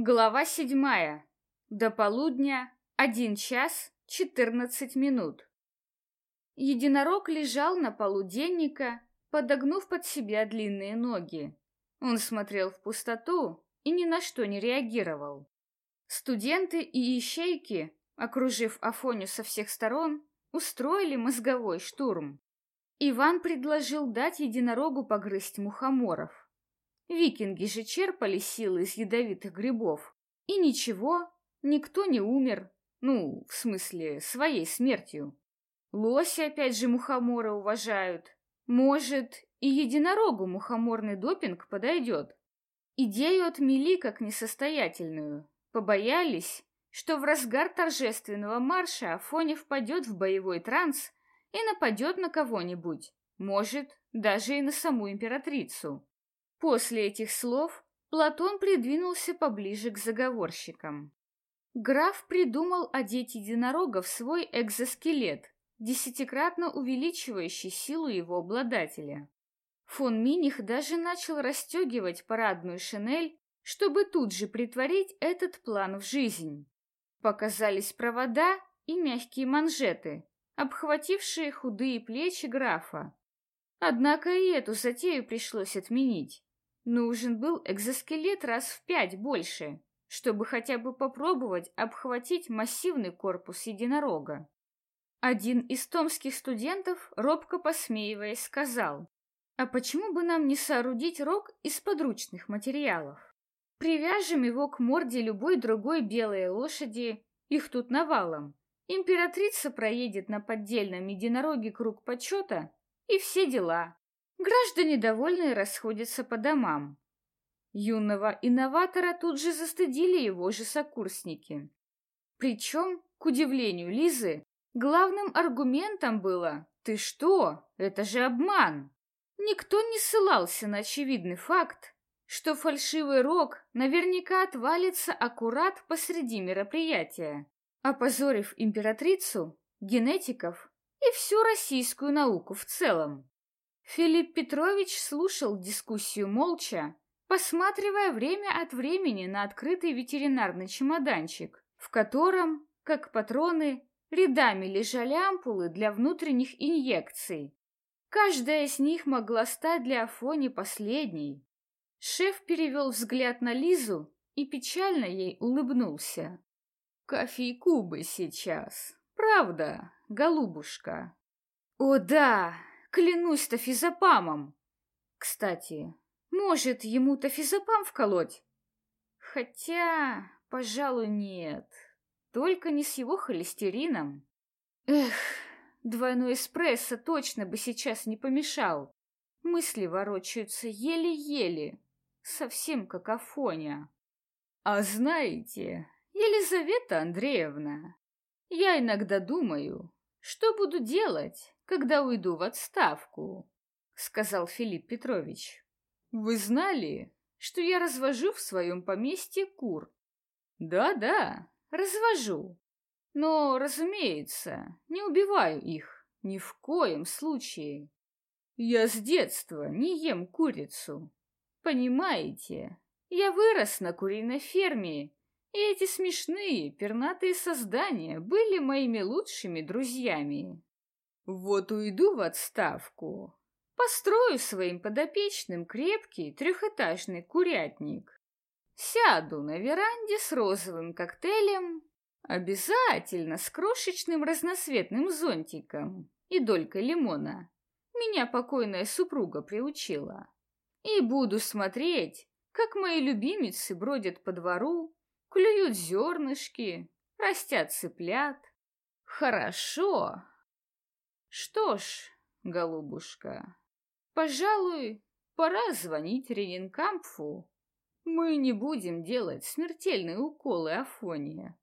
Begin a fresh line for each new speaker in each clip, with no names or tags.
Глава седьмая. До полудня один час четырнадцать минут. Единорог лежал на полу денника, подогнув под себя длинные ноги. Он смотрел в пустоту и ни на что не реагировал. Студенты и ищейки, окружив Афоню со всех сторон, устроили мозговой штурм. Иван предложил дать единорогу погрызть мухоморов. Викинги же черпали силы из ядовитых грибов. И ничего, никто не умер. Ну, в смысле, своей смертью. Лоси опять же мухомора уважают. Может, и единорогу мухоморный допинг подойдет. Идею отмели как несостоятельную. Побоялись, что в разгар торжественного марша Афоня впадет в боевой транс и нападет на кого-нибудь. Может, даже и на саму императрицу. После этих слов Платон придвинулся поближе к заговорщикам. Граф придумал одеть единорога в свой экзоскелет, десятикратно увеличивающий силу его обладателя. Фон Миних даже начал расстегивать парадную шинель, чтобы тут же притворить этот план в жизнь. Показались провода и мягкие манжеты, обхватившие худые плечи графа. Однако и эту затею пришлось отменить. Нужен был экзоскелет раз в пять больше, чтобы хотя бы попробовать обхватить массивный корпус единорога. Один из томских студентов, робко посмеиваясь, сказал, «А почему бы нам не соорудить рог из подручных материалов? Привяжем его к морде любой другой белой лошади, их тут навалом. Императрица проедет на поддельном единороге круг почета, и все дела. Граждане довольные расходятся по домам. Юного инноватора тут же застыдили его же сокурсники. Причем, к удивлению Лизы, главным аргументом было «Ты что? Это же обман!» Никто не ссылался на очевидный факт, что фальшивый рог наверняка отвалится аккурат посреди мероприятия, опозорив императрицу, генетиков и всю российскую науку в целом. Филипп Петрович слушал дискуссию молча, посматривая время от времени на открытый ветеринарный чемоданчик, в котором, как патроны, рядами лежали ампулы для внутренних инъекций. Каждая из них могла стать для Афони последней. Шеф перевел взгляд на Лизу и печально ей улыбнулся. «Кофейку бы сейчас, правда, голубушка?» «О да, Клянусь тафизопамом. Кстати, может, ему тафизопам вколоть? Хотя, пожалуй, нет. Только не с его холестерином. Эх, двойной эспрессо точно бы сейчас не помешал. Мысли ворочаются еле-еле, совсем как Афоня. А знаете, Елизавета Андреевна, я иногда думаю, что буду делать, когда уйду в отставку, сказал Филипп Петрович. Вы знали, что я развожу в своем поместье кур? Да-да, развожу. Но, разумеется, не убиваю их ни в коем случае. Я с детства не ем курицу. Понимаете, я вырос на куриной ферме, и эти смешные пернатые создания были моими лучшими друзьями. Вот уйду в отставку, построю своим подопечным крепкий трехэтажный курятник. Сяду на веранде с розовым коктейлем, обязательно с крошечным разноцветным зонтиком и долькой лимона. Меня покойная супруга приучила. И буду смотреть, как мои любимицы бродят по двору, клюют зернышки, растят цыплят. Хорошо, что ж, голубушка, пожалуй, пора звонить Ренинкампфу. Мы не будем делать смертельные уколы Афония.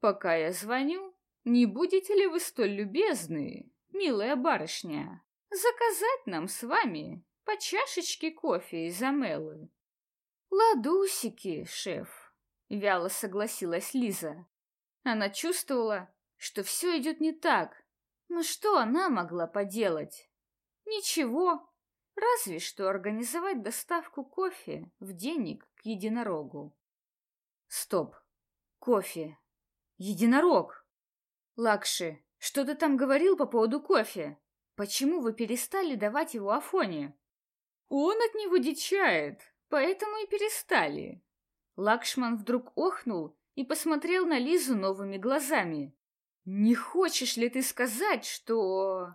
Пока я звоню, не будете ли вы столь любезны, милая барышня, заказать нам с вами по чашечке кофе из Амелы? Ладусики, шеф, вяло согласилась Лиза. Она чувствовала, что все идет не так, но что она могла поделать? Ничего, разве что организовать доставку кофе в денег к единорогу. Стоп. Кофе. Единорог. Лакши, что ты там говорил по поводу кофе? Почему вы перестали давать его Афоне? Он от него дичает, поэтому и перестали. Лакшман вдруг охнул и посмотрел на Лизу новыми глазами. «Не хочешь ли ты сказать, что...»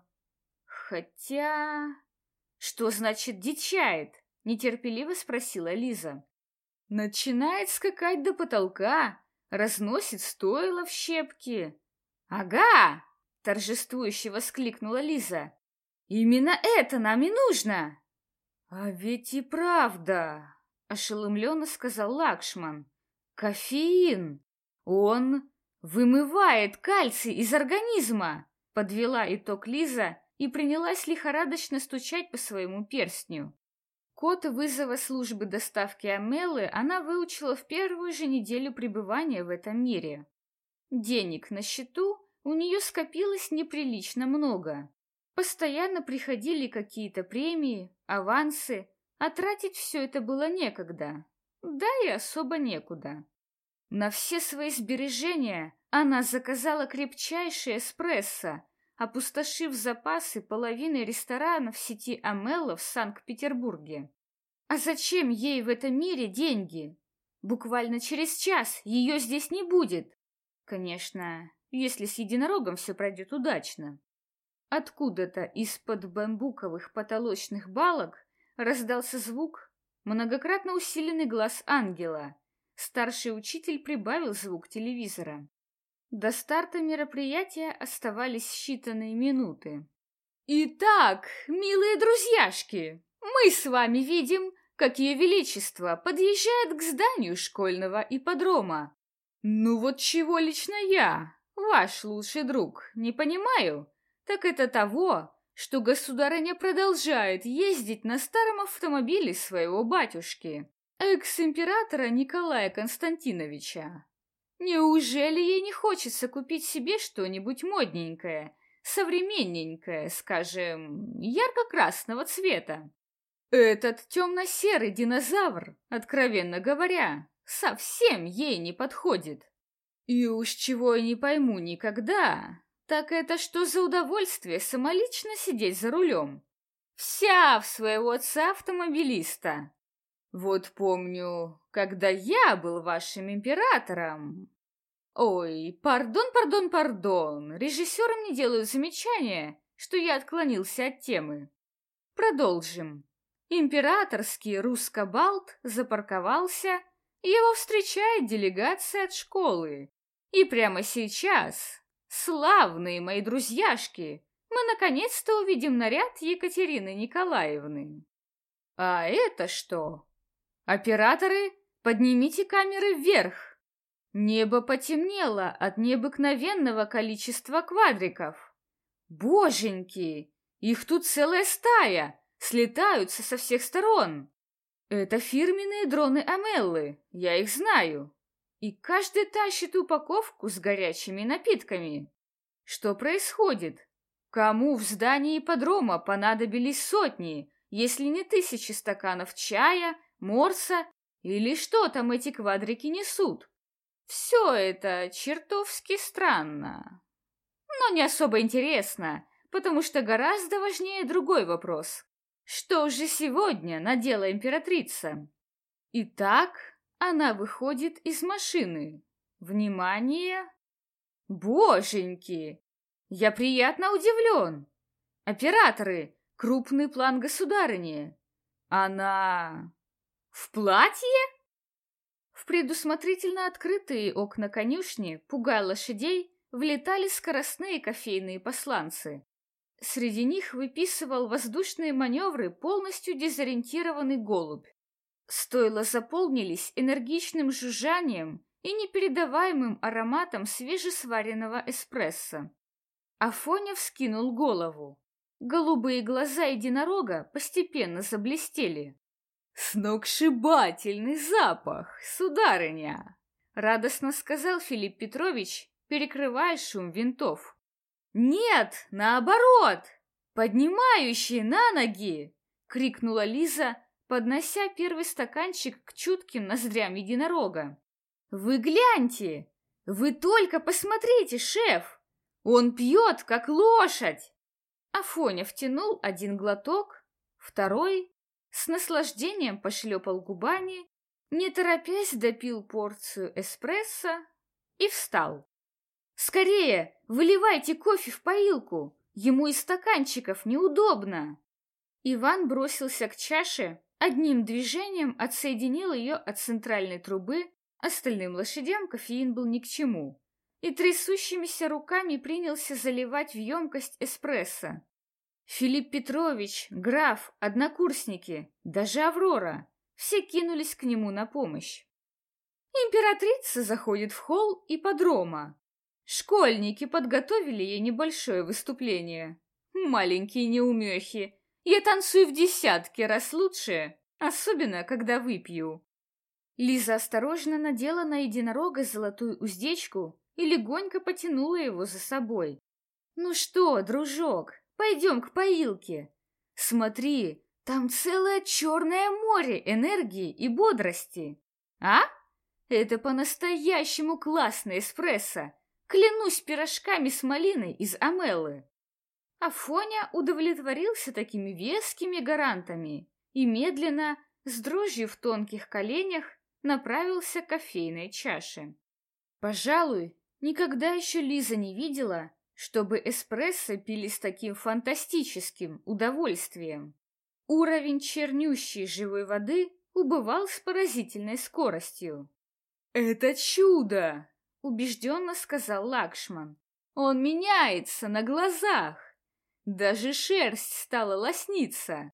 «Хотя...» «Что значит дичает?» — нетерпеливо спросила Лиза. «Начинает скакать до потолка, разносит стойло в щепки». «Ага!» — торжествующе воскликнула Лиза. «Именно это нам и нужно!» «А ведь и правда!» — ошеломленно сказал Лакшман. «Кофеин! Он вымывает кальций из организма!» — подвела итог Лиза и принялась лихорадочно стучать по своему перстню. Код вызова службы доставки Амелы она выучила в первую же неделю пребывания в этом мире. Денег на счету у нее скопилось неприлично много. Постоянно приходили какие-то премии, авансы, а тратить все это было некогда. Да и особо некуда. На все свои сбережения она заказала крепчайший эспрессо, опустошив запасы половины ресторанов сети Амелла в Санкт-Петербурге. А зачем ей в этом мире деньги? Буквально через час ее здесь не будет. Конечно, если с единорогом все пройдет удачно. Откуда-то из-под бамбуковых потолочных балок раздался звук, многократно усиленный глаз ангела. Старший учитель прибавил звук телевизора. До старта мероприятия оставались считанные минуты. «Итак, милые друзьяшки, мы с вами видим, как Ее Величество подъезжает к зданию школьного ипподрома. Ну вот чего лично я, ваш лучший друг, не понимаю, так это того, что государыня продолжает ездить на старом автомобиле своего батюшки, экс-императора Николая Константиновича. Неужели ей не хочется купить себе что-нибудь модненькое, современненькое, скажем, ярко-красного цвета? Этот темно-серый динозавр, откровенно говоря, совсем ей не подходит. И уж чего я не пойму никогда, так это что за удовольствие самолично сидеть за рулем? Вся в своего отца автомобилиста. Вот помню, когда я был вашим императором. Ой, пардон, пардон, пардон. Режиссерам не делают замечания, что я отклонился от темы. Продолжим. Императорский русско-балт запарковался, его встречает делегация от школы. И прямо сейчас, славные мои друзьяшки, мы наконец-то увидим наряд Екатерины Николаевны. А это что? Операторы, поднимите камеры вверх. Небо потемнело от необыкновенного количества квадриков. Боженьки, их тут целая стая, слетаются со всех сторон. Это фирменные дроны Амеллы, я их знаю. И каждый тащит упаковку с горячими напитками. Что происходит? Кому в здании подрома понадобились сотни, если не тысячи стаканов чая, морса или что там эти квадрики несут. Все это чертовски странно. Но не особо интересно, потому что гораздо важнее другой вопрос. Что же сегодня надела императрица? Итак, она выходит из машины. Внимание! Боженьки! Я приятно удивлен. Операторы, крупный план государыни. Она в платье? В предусмотрительно открытые окна конюшни, пугая лошадей, влетали скоростные кофейные посланцы. Среди них выписывал воздушные маневры полностью дезориентированный голубь. Стойла заполнились энергичным жужжанием и непередаваемым ароматом свежесваренного эспрессо. Афоня вскинул голову. Голубые глаза единорога постепенно заблестели. «Сногсшибательный запах, сударыня!» — радостно сказал Филипп Петрович, перекрывая шум винтов. «Нет, наоборот! Поднимающие на ноги!» — крикнула Лиза, поднося первый стаканчик к чутким ноздрям единорога. Вы гляньте! Вы только посмотрите, шеф! Он пьет, как лошадь!» Афоня втянул один глоток, второй, с наслаждением пошлепал губами, не торопясь допил порцию эспрессо и встал. «Скорее, выливайте кофе в поилку! Ему из стаканчиков неудобно!» Иван бросился к чаше, одним движением отсоединил ее от центральной трубы, остальным лошадям кофеин был ни к чему, и трясущимися руками принялся заливать в емкость эспрессо. Филипп Петрович, граф, однокурсники, даже Аврора — все кинулись к нему на помощь. Императрица заходит в холл и подрома. Школьники подготовили ей небольшое выступление. Маленькие неумехи, я танцую в десятки раз лучше, особенно когда выпью. Лиза осторожно надела на единорога золотую уздечку и легонько потянула его за собой. «Ну что, дружок, пойдем к поилке. Смотри, там целое черное море энергии и бодрости. А? Это по-настоящему классный эспрессо. Клянусь пирожками с малиной из Амеллы. Афоня удовлетворился такими вескими гарантами и медленно, с дрожью в тонких коленях, направился к кофейной чаше. Пожалуй, никогда еще Лиза не видела, чтобы эспрессо пили с таким фантастическим удовольствием. Уровень чернющей живой воды убывал с поразительной скоростью. «Это чудо!» — убежденно сказал Лакшман. «Он меняется на глазах!» Даже шерсть стала лосниться.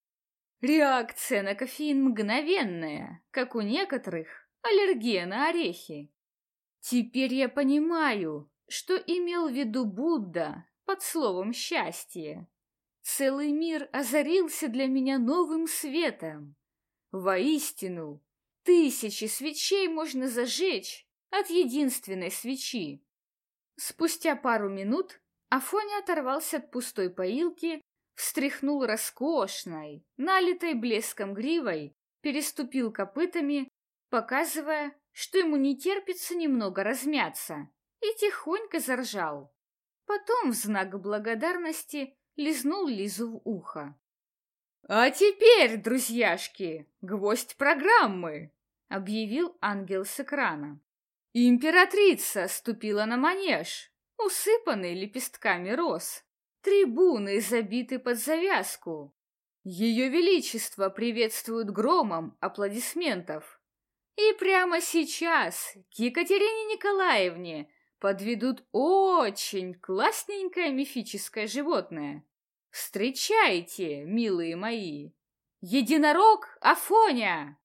Реакция на кофеин мгновенная, как у некоторых аллергия на орехи. Теперь я понимаю, что имел в виду Будда под словом «счастье». Целый мир озарился для меня новым светом. Воистину, тысячи свечей можно зажечь от единственной свечи. Спустя пару минут Афоня оторвался от пустой поилки, встряхнул роскошной, налитой блеском гривой, переступил копытами, показывая, что ему не терпится немного размяться, и тихонько заржал. Потом в знак благодарности лизнул Лизу в ухо. «А теперь, друзьяшки, гвоздь программы!» — объявил ангел с экрана. «Императрица ступила на манеж, усыпанный лепестками роз. Трибуны забиты под завязку. Ее Величество приветствует громом аплодисментов. И прямо сейчас к Екатерине Николаевне подведут очень классненькое мифическое животное. Встречайте, милые мои! Единорог Афоня!